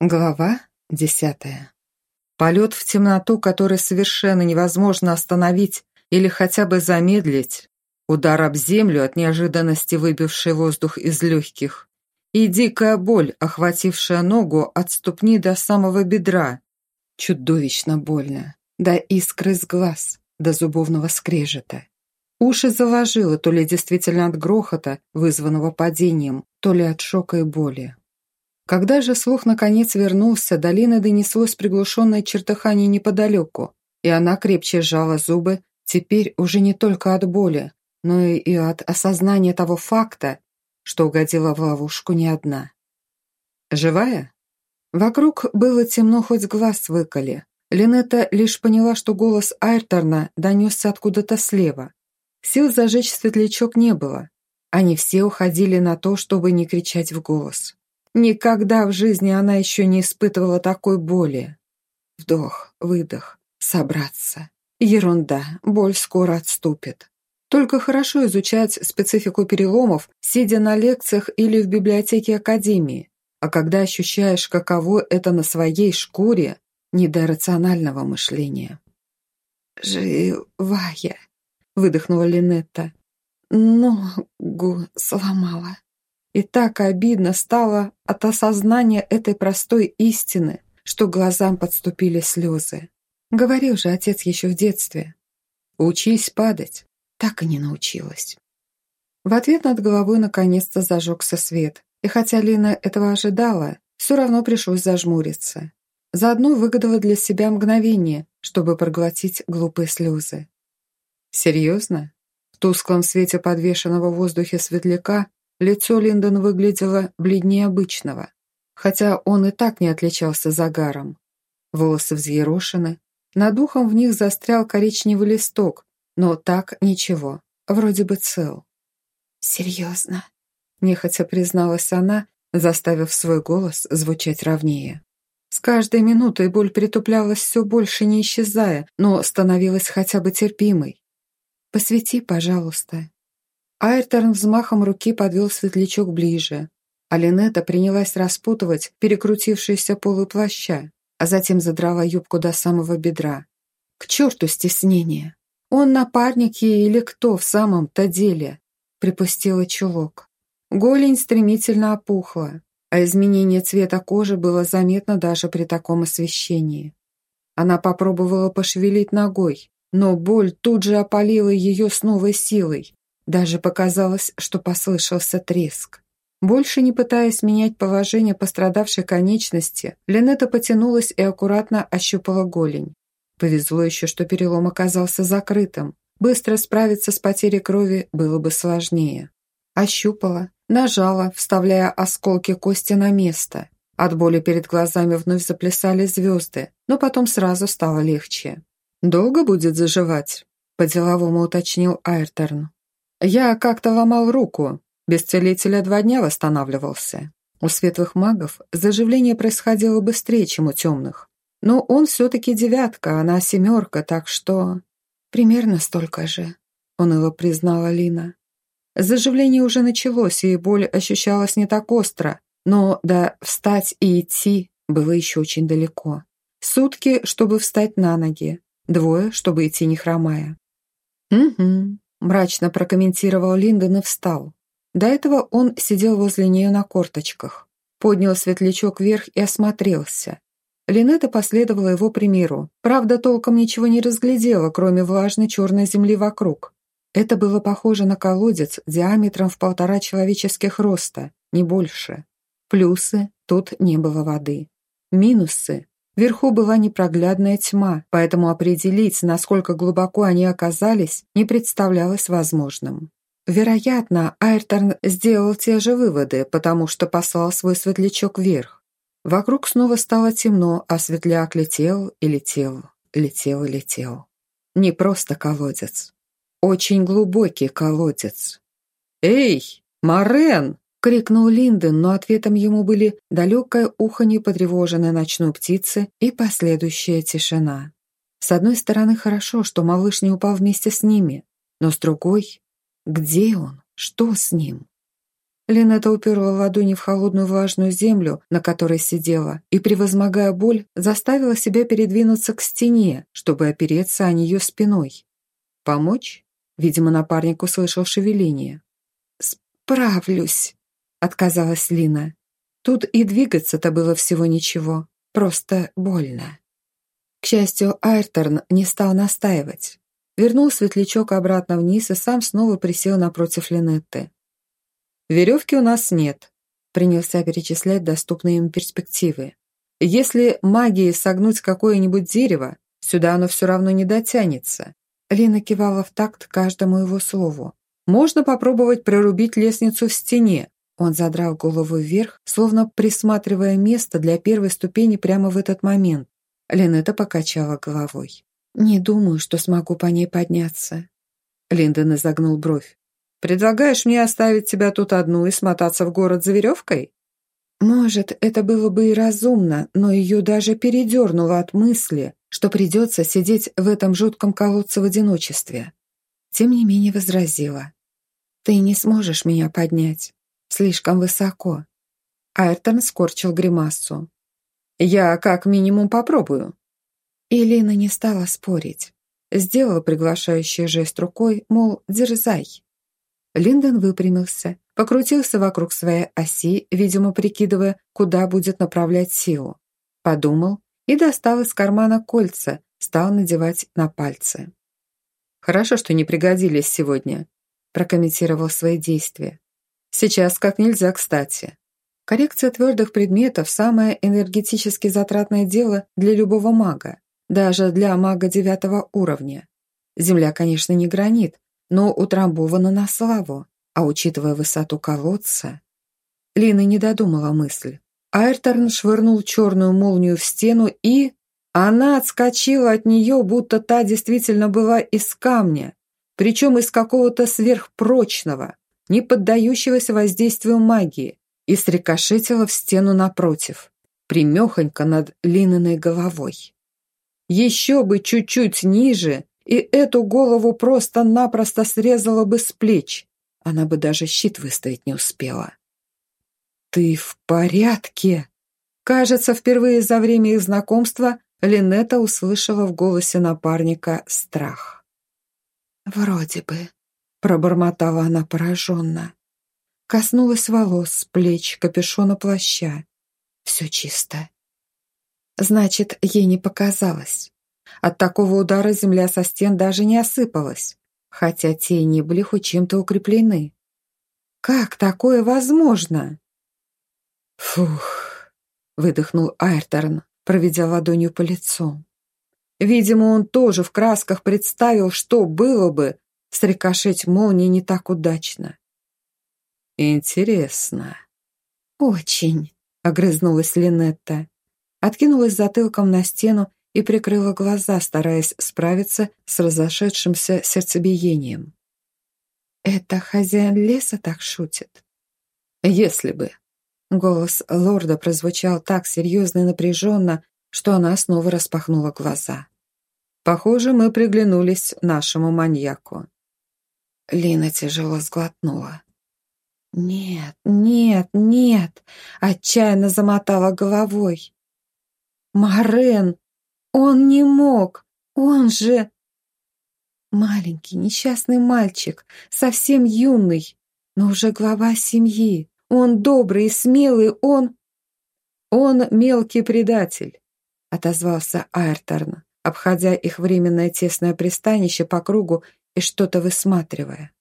Глава десятая. Полет в темноту, который совершенно невозможно остановить или хотя бы замедлить, удар об землю от неожиданности выбивший воздух из легких, и дикая боль, охватившая ногу от ступни до самого бедра. Чудовищно больно, до искры с глаз, до зубовного скрежета. Уши заложило то ли действительно от грохота, вызванного падением, то ли от шока и боли. Когда же слух наконец вернулся, до Лины донеслось приглушенное чертыхание неподалеку, и она крепче сжала зубы, теперь уже не только от боли, но и от осознания того факта, что угодила в ловушку не одна. «Живая?» Вокруг было темно, хоть глаз выколи. Линетта лишь поняла, что голос Айрторна донесся откуда-то слева. Сил зажечь светлячок не было. Они все уходили на то, чтобы не кричать в голос. Никогда в жизни она еще не испытывала такой боли. Вдох, выдох, собраться. Ерунда, боль скоро отступит. Только хорошо изучать специфику переломов, сидя на лекциях или в библиотеке академии. А когда ощущаешь, каково это на своей шкуре, не до рационального мышления. «Живая», — выдохнула Линетта. «Ногу сломала». И так обидно стало от осознания этой простой истины, что глазам подступили слезы. Говорил же отец еще в детстве. «Учись падать». Так и не научилась. В ответ над головой наконец-то зажегся свет, и хотя Лина этого ожидала, все равно пришлось зажмуриться. Заодно выгадала для себя мгновение, чтобы проглотить глупые слезы. «Серьезно?» В тусклом свете подвешенного в воздухе светляка Лицо Линдон выглядело бледнее обычного, хотя он и так не отличался загаром. Волосы взъерошены, над духом в них застрял коричневый листок, но так ничего, вроде бы цел. «Серьезно?» – нехотя призналась она, заставив свой голос звучать ровнее. С каждой минутой боль притуплялась все больше, не исчезая, но становилась хотя бы терпимой. «Посвети, пожалуйста», Айрторн взмахом руки подвел светлячок ближе, а Линетта принялась распутывать перекрутившиеся полы плаща, а затем задрала юбку до самого бедра. К черту стеснение! Он напарник ей или кто в самом-то деле? Припустила чулок. Голень стремительно опухла, а изменение цвета кожи было заметно даже при таком освещении. Она попробовала пошевелить ногой, но боль тут же опалила ее с новой силой, даже показалось, что послышался треск. Больше не пытаясь менять положение пострадавшей конечности, Линетта потянулась и аккуратно ощупала голень. Повезло еще, что перелом оказался закрытым. Быстро справиться с потерей крови было бы сложнее. Ощупала, нажала, вставляя осколки кости на место. От боли перед глазами вновь заплясали звезды, но потом сразу стало легче. «Долго будет заживать?» – по-деловому уточнил Айрторн. Я как-то ломал руку, без целителя два дня восстанавливался. У светлых магов заживление происходило быстрее, чем у темных. Но он все-таки девятка, она семерка, так что... Примерно столько же, уныло признала Лина. Заживление уже началось, и боль ощущалась не так остро, но до встать и идти было еще очень далеко. Сутки, чтобы встать на ноги, двое, чтобы идти не хромая. «Угу», мрачно прокомментировал Линдон и встал. До этого он сидел возле нее на корточках, поднял светлячок вверх и осмотрелся. Линетта последовала его примеру, правда, толком ничего не разглядела, кроме влажной черной земли вокруг. Это было похоже на колодец диаметром в полтора человеческих роста, не больше. Плюсы – тут не было воды. Минусы Вверху была непроглядная тьма, поэтому определить, насколько глубоко они оказались, не представлялось возможным. Вероятно, Айрторн сделал те же выводы, потому что послал свой светлячок вверх. Вокруг снова стало темно, а светляк летел и летел, летел и летел. Не просто колодец. Очень глубокий колодец. «Эй, Марен!» — крикнул Линден, но ответом ему были далекое уханье потревоженной ночной птицы и последующая тишина. С одной стороны, хорошо, что малыш не упал вместе с ними, но с другой, где он, что с ним? Линета уперла ладони в холодную влажную землю, на которой сидела, и, превозмогая боль, заставила себя передвинуться к стене, чтобы опереться о нее спиной. «Помочь?» Видимо, напарник услышал шевеление. «Справлюсь», — отказалась Лина. Тут и двигаться-то было всего ничего, просто больно. К счастью, Айрторн не стал настаивать. Вернул светлячок обратно вниз и сам снова присел напротив Линетты. «Веревки у нас нет», — принялся перечислять доступные им перспективы. «Если магией согнуть какое-нибудь дерево, сюда оно все равно не дотянется». Лина кивала в такт каждому его слову. «Можно попробовать прорубить лестницу в стене». Он задрал голову вверх, словно присматривая место для первой ступени прямо в этот момент. Линета покачала головой. «Не думаю, что смогу по ней подняться». Линдон изогнул бровь. Предлагаешь мне оставить тебя тут одну и смотаться в город за веревкой?» Может, это было бы и разумно, но ее даже передернуло от мысли, что придется сидеть в этом жутком колодце в одиночестве. Тем не менее возразила. «Ты не сможешь меня поднять. Слишком высоко». Айртон скорчил гримасу. «Я как минимум попробую». Элина не стала спорить. Сделала приглашающий жест рукой, мол, дерзай. Линдон выпрямился, покрутился вокруг своей оси, видимо, прикидывая, куда будет направлять силу. Подумал и достал из кармана кольца, стал надевать на пальцы. «Хорошо, что не пригодились сегодня», прокомментировал свои действия. «Сейчас как нельзя кстати. Коррекция твердых предметов – самое энергетически затратное дело для любого мага, даже для мага девятого уровня. Земля, конечно, не гранит, но утрамбовано на славу, а учитывая высоту колодца... Лина не додумала мысль. Айрторн швырнул черную молнию в стену и... Она отскочила от нее, будто та действительно была из камня, причем из какого-то сверхпрочного, не поддающегося воздействию магии, и срикошетила в стену напротив, примехонько над Лининой головой. Еще бы чуть-чуть ниже, и эту голову просто-напросто срезала бы с плеч. Она бы даже щит выставить не успела. «Ты в порядке?» Кажется, впервые за время их знакомства Линета услышала в голосе напарника страх. «Вроде бы», — пробормотала она пораженно. Коснулась волос, плеч, капюшона плаща. Все чисто. Значит, ей не показалось. От такого удара земля со стен даже не осыпалась, хотя тени были хоть чем-то укреплены. Как такое возможно? Фух, выдохнул Айрторн, проведя ладонью по лицу. Видимо, он тоже в красках представил, что было бы, срикошеть молнии не так удачно. «Интересно». «Очень», — огрызнулась Линетта. Откинулась затылком на стену и прикрыла глаза, стараясь справиться с разошедшимся сердцебиением. «Это хозяин леса так шутит?» «Если бы». Голос лорда прозвучал так серьезно и напряженно, что она снова распахнула глаза. «Похоже, мы приглянулись нашему маньяку». Лина тяжело сглотнула. «Нет, нет, нет!» — отчаянно замотала головой. «Марен, он не мог! Он же...» Маленький, несчастный мальчик, совсем юный, но уже глава семьи. Он добрый и смелый, он... «Он мелкий предатель», — отозвался Айрторн, обходя их временное тесное пристанище по кругу и что-то высматривая.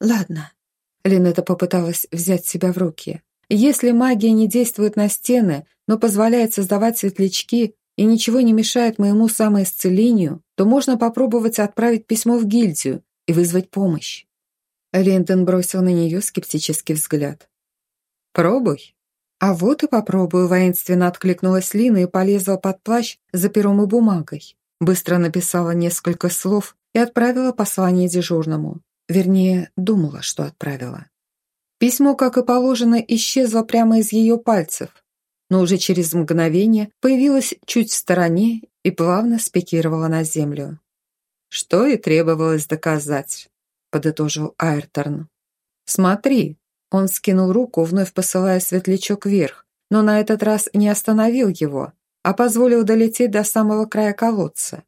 «Ладно», — Линета попыталась взять себя в руки. «Если магия не действует на стены, но позволяет создавать светлячки, и ничего не мешает моему самоисцелению, то можно попробовать отправить письмо в гильдию и вызвать помощь». Линдон бросил на нее скептический взгляд. «Пробуй». «А вот и попробую», — воинственно откликнулась Лина и полезла под плащ за пером и бумагой. Быстро написала несколько слов и отправила послание дежурному. Вернее, думала, что отправила. Письмо, как и положено, исчезло прямо из ее пальцев, но уже через мгновение появилась чуть в стороне и плавно спикировала на землю. «Что и требовалось доказать», — подытожил Айрторн. «Смотри», Он скинул руку, вновь посылая светлячок вверх, но на этот раз не остановил его, а позволил долететь до самого края колодца.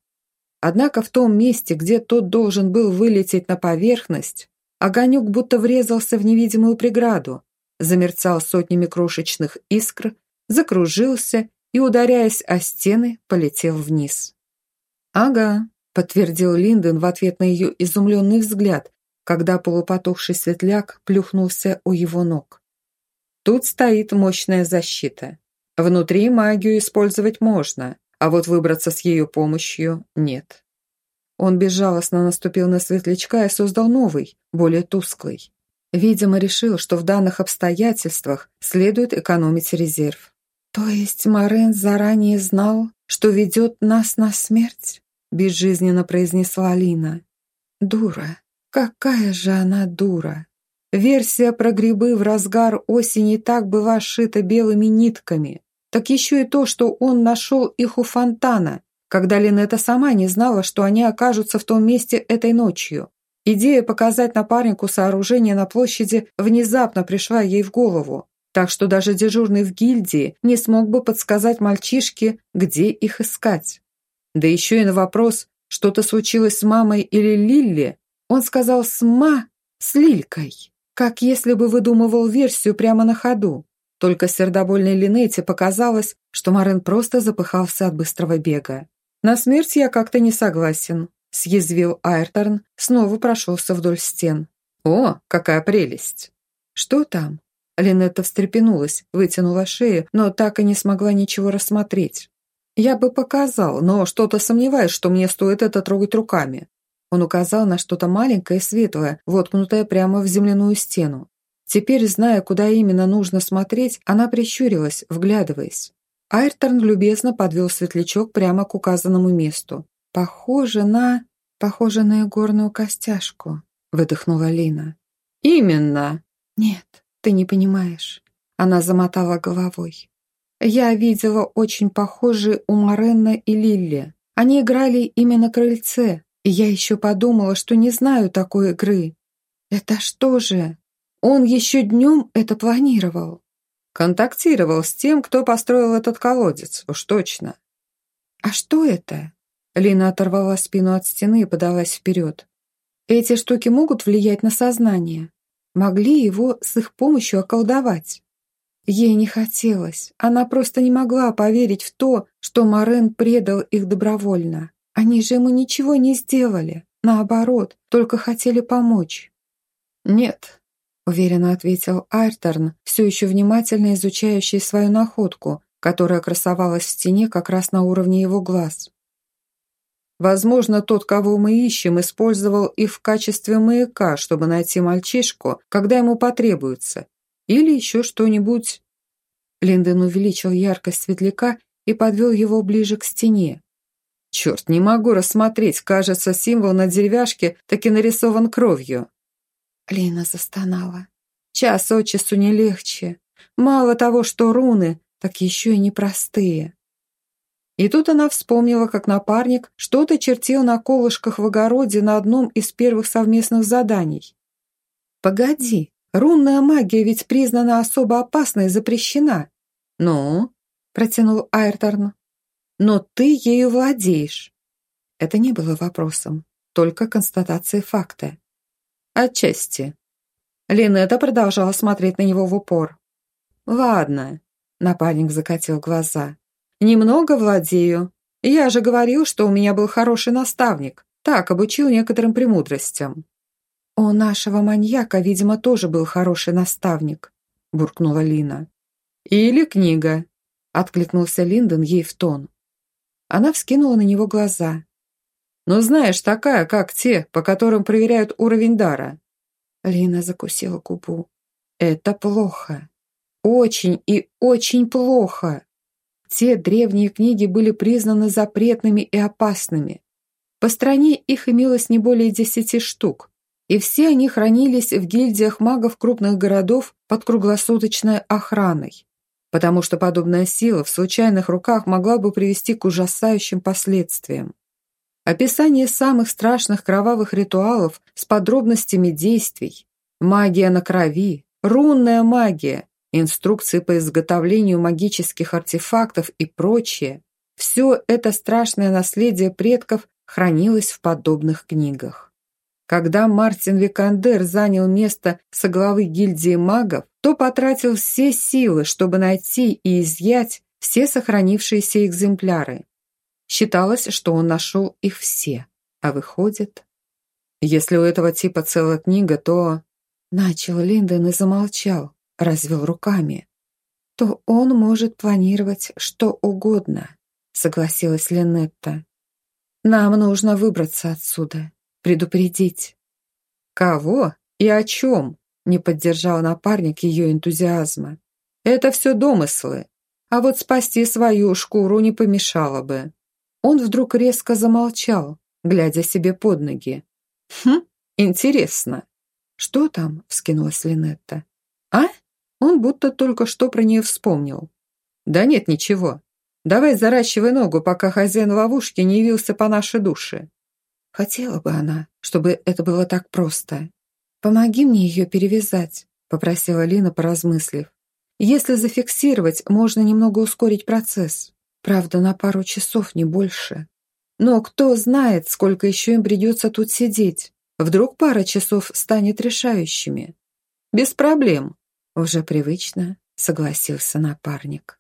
Однако в том месте, где тот должен был вылететь на поверхность, огонек будто врезался в невидимую преграду, замерцал сотнями крошечных искр, закружился и, ударяясь о стены, полетел вниз. «Ага», — подтвердил Линден в ответ на ее изумленный взгляд, когда полупотухший светляк плюхнулся у его ног. «Тут стоит мощная защита. Внутри магию использовать можно, а вот выбраться с ее помощью нет. Он безжалостно наступил на светлячка и создал новый, более тусклый. Видимо, решил, что в данных обстоятельствах следует экономить резерв. «То есть Морен заранее знал, что ведет нас на смерть?» безжизненно произнесла Алина. «Дура! Какая же она дура!» Версия про грибы в разгар осени так была сшита белыми нитками так еще и то, что он нашел их у фонтана, когда Линета сама не знала, что они окажутся в том месте этой ночью. Идея показать напарнику сооружение на площади внезапно пришла ей в голову, так что даже дежурный в гильдии не смог бы подсказать мальчишке, где их искать. Да еще и на вопрос, что-то случилось с мамой или Лилли, он сказал «сма» с Лилькой, как если бы выдумывал версию прямо на ходу. Только сердобольной Линете показалось, что Марен просто запыхался от быстрого бега. «На смерть я как-то не согласен», – съязвил Айрторн, снова прошелся вдоль стен. «О, какая прелесть!» «Что там?» Линетта встрепенулась, вытянула шею, но так и не смогла ничего рассмотреть. «Я бы показал, но что-то сомневаюсь, что мне стоит это трогать руками». Он указал на что-то маленькое и светлое, воткнутое прямо в земляную стену. Теперь, зная, куда именно нужно смотреть, она прищурилась, вглядываясь. Айрторн любезно подвел светлячок прямо к указанному месту. «Похоже на... похоже на игорную костяшку», — выдохнула Лина. «Именно!» «Нет, ты не понимаешь». Она замотала головой. «Я видела очень похожие у Моренна и Лилли. Они играли именно крыльце, и я еще подумала, что не знаю такой игры. Это что же, он еще днем это планировал. Контактировал с тем, кто построил этот колодец, уж точно. А что это? Лина оторвала спину от стены и подалась вперед. Эти штуки могут влиять на сознание. Могли его с их помощью околдовать. Ей не хотелось. Она просто не могла поверить в то, что Морен предал их добровольно. Они же ему ничего не сделали. Наоборот, только хотели помочь. «Нет, уверенно ответил Айрторн, все еще внимательно изучающий свою находку, которая красовалась в стене как раз на уровне его глаз. Возможно, тот, кого мы ищем, использовал их в качестве маяка, чтобы найти мальчишку, когда ему потребуется. Или еще что-нибудь. Линден увеличил яркость светляка и подвел его ближе к стене. Черт, не могу рассмотреть, кажется, символ на деревяшке таки нарисован кровью. Лина застонала. Час от часу не легче. Мало того, что руны, так еще и непростые. И тут она вспомнила, как напарник что-то чертил на колышках в огороде на одном из первых совместных заданий. «Погоди, рунная магия ведь признана особо опасной и запрещена». «Ну?» – протянул Айрторн. «Но ты ею владеешь». Это не было вопросом, только констатацией факта. «Отчасти». Линетта продолжала смотреть на него в упор. «Ладно», — напарник закатил глаза. «Немного владею. Я же говорил, что у меня был хороший наставник. Так, обучил некоторым премудростям». «У нашего маньяка, видимо, тоже был хороший наставник», — буркнула Лина. «Или книга», — откликнулся Линдон ей в тон. Она вскинула на него глаза. Ну, знаешь, такая, как те, по которым проверяют уровень дара». Лина закусила губу. «Это плохо. Очень и очень плохо. Те древние книги были признаны запретными и опасными. По стране их имелось не более десяти штук, и все они хранились в гильдиях магов крупных городов под круглосуточной охраной, потому что подобная сила в случайных руках могла бы привести к ужасающим последствиям. Описание самых страшных кровавых ритуалов с подробностями действий, магия на крови, рунная магия, инструкции по изготовлению магических артефактов и прочее. Все это страшное наследие предков хранилось в подобных книгах. Когда Мартин Викандер занял место соглавы гильдии магов, то потратил все силы, чтобы найти и изъять все сохранившиеся экземпляры. Считалось, что он нашел их все, а выходит... Если у этого типа целая книга, то... Начал Линдон и замолчал, развел руками. То он может планировать что угодно, согласилась Линетта. Нам нужно выбраться отсюда, предупредить. Кого и о чем? Не поддержал напарник ее энтузиазма. Это все домыслы. А вот спасти свою шкуру не помешало бы. Он вдруг резко замолчал, глядя себе под ноги. «Хм, интересно». «Что там?» — вскинулась Линетта. «А?» Он будто только что про нее вспомнил. «Да нет, ничего. Давай заращивай ногу, пока хозяин ловушки не явился по нашей душе». Хотела бы она, чтобы это было так просто. «Помоги мне ее перевязать», — попросила Лина, поразмыслив. «Если зафиксировать, можно немного ускорить процесс. Правда, на пару часов, не больше. Но кто знает, сколько еще им придется тут сидеть. Вдруг пара часов станет решающими. Без проблем. Уже привычно согласился напарник.